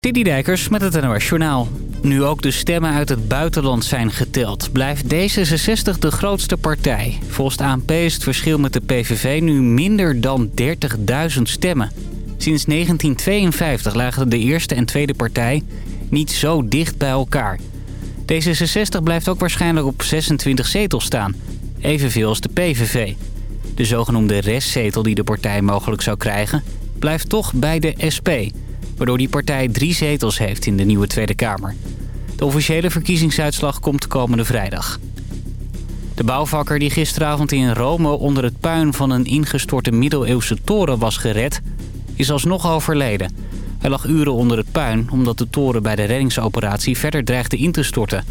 Didi Dijkers met het NOS Journaal. Nu ook de stemmen uit het buitenland zijn geteld... blijft D66 de grootste partij. Volgens de ANP is het verschil met de PVV nu minder dan 30.000 stemmen. Sinds 1952 lagen de eerste en tweede partij niet zo dicht bij elkaar. D66 blijft ook waarschijnlijk op 26 zetels staan. Evenveel als de PVV. De zogenoemde restzetel die de partij mogelijk zou krijgen... blijft toch bij de SP waardoor die partij drie zetels heeft in de nieuwe Tweede Kamer. De officiële verkiezingsuitslag komt komende vrijdag. De bouwvakker die gisteravond in Rome onder het puin van een ingestorte middeleeuwse toren was gered, is alsnog overleden. Hij lag uren onder het puin omdat de toren bij de reddingsoperatie verder dreigde in te storten.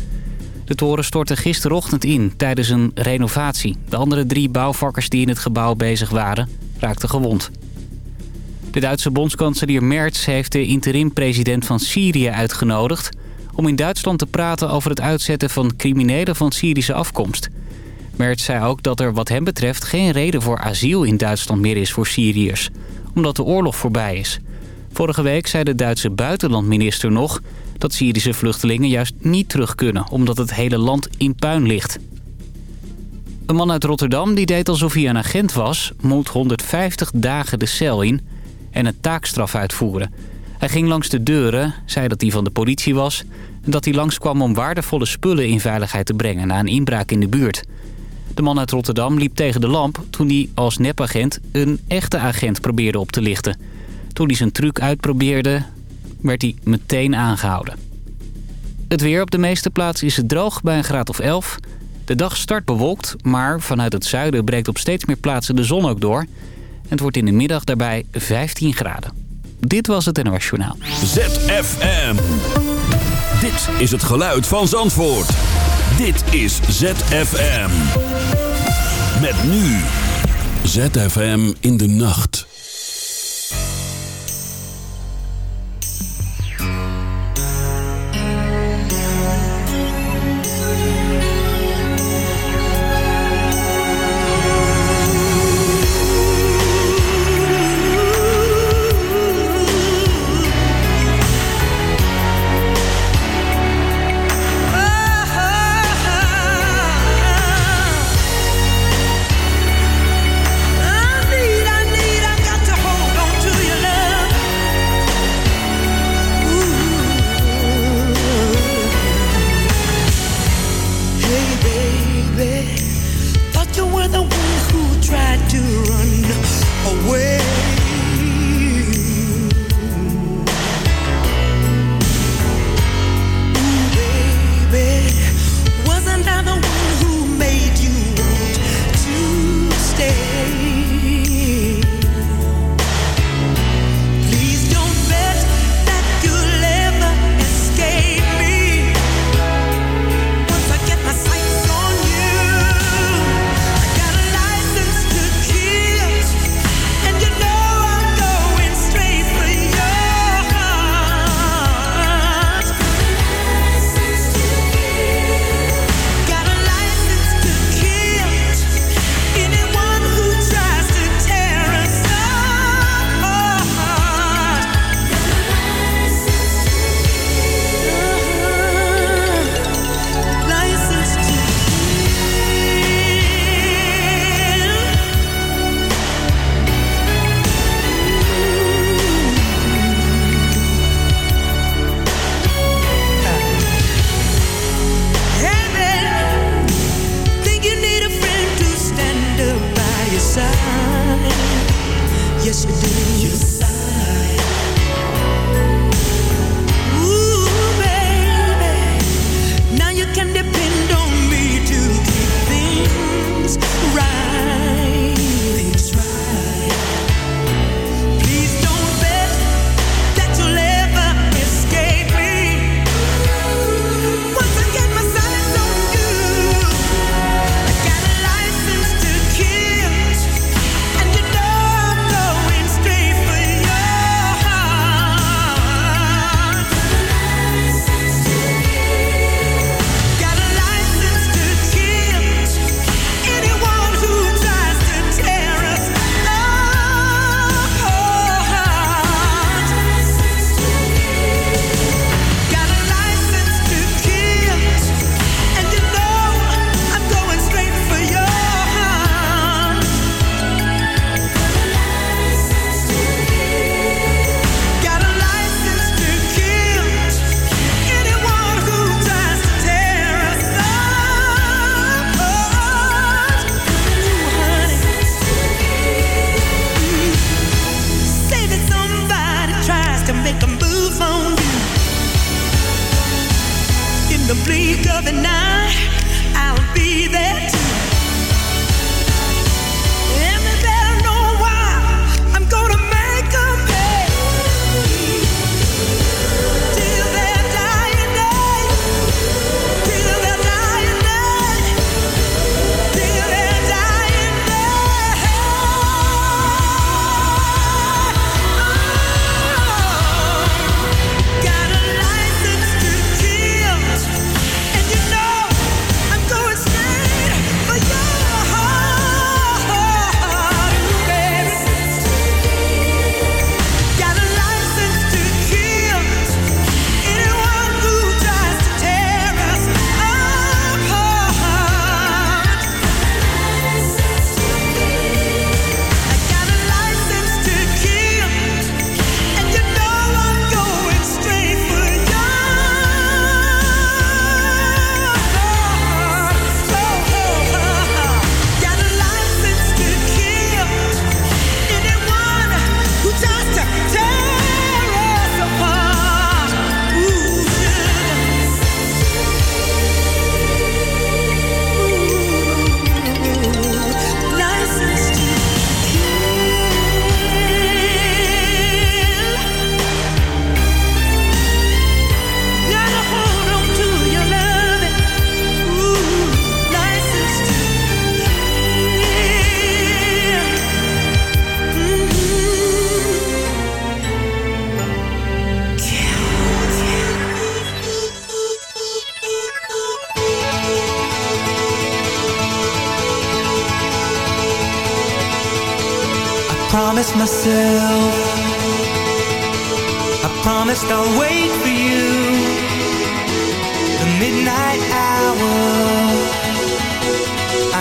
De toren stortte gisterochtend in tijdens een renovatie. De andere drie bouwvakkers die in het gebouw bezig waren raakten gewond. De Duitse bondskanselier Merz heeft de interim-president van Syrië uitgenodigd... om in Duitsland te praten over het uitzetten van criminelen van Syrische afkomst. Merz zei ook dat er wat hem betreft geen reden voor asiel in Duitsland meer is voor Syriërs... omdat de oorlog voorbij is. Vorige week zei de Duitse buitenlandminister nog... dat Syrische vluchtelingen juist niet terug kunnen... omdat het hele land in puin ligt. Een man uit Rotterdam die deed alsof hij een agent was... moet 150 dagen de cel in en een taakstraf uitvoeren. Hij ging langs de deuren, zei dat hij van de politie was... en dat hij langskwam om waardevolle spullen in veiligheid te brengen... na een inbraak in de buurt. De man uit Rotterdam liep tegen de lamp toen hij als nepagent... een echte agent probeerde op te lichten. Toen hij zijn truc uitprobeerde, werd hij meteen aangehouden. Het weer op de meeste plaatsen is het droog bij een graad of 11. De dag start bewolkt, maar vanuit het zuiden breekt op steeds meer plaatsen de zon ook door... Het wordt in de middag daarbij 15 graden. Dit was het NOS. ZFM. Dit is het geluid van Zandvoort. Dit is ZFM. Met nu. ZFM in de nacht.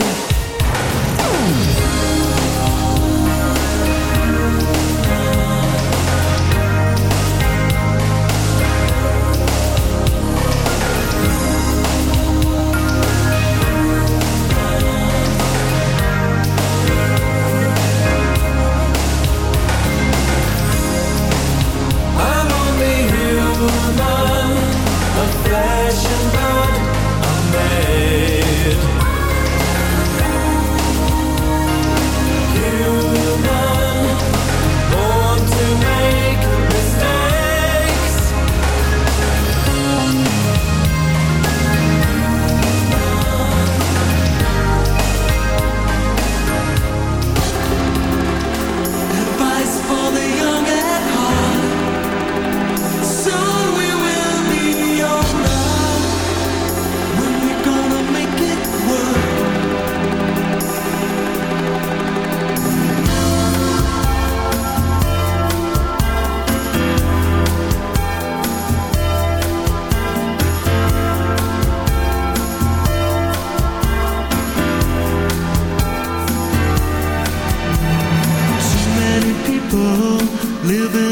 too. living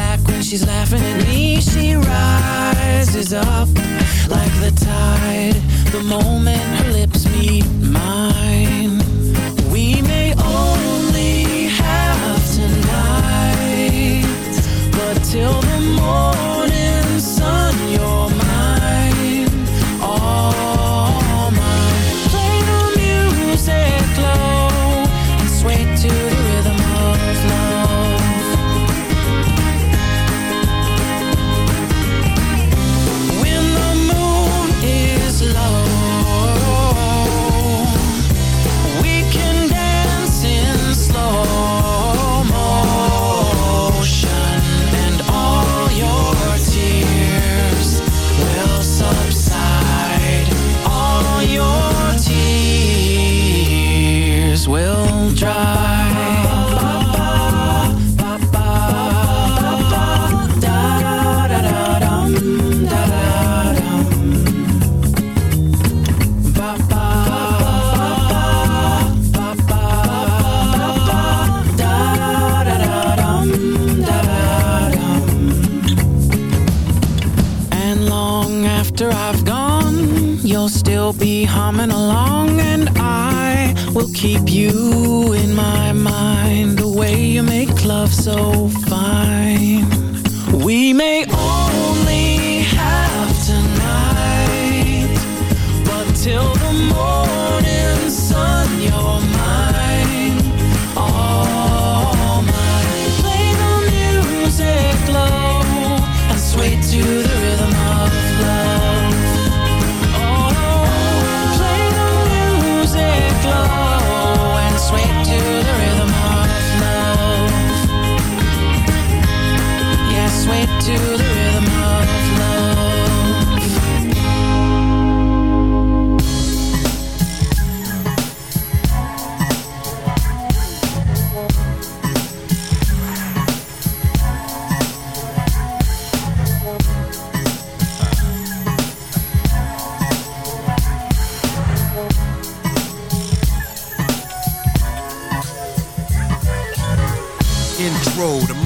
She's laughing at me, she rises up like the tide. The moment her lips meet mine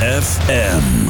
ZFM.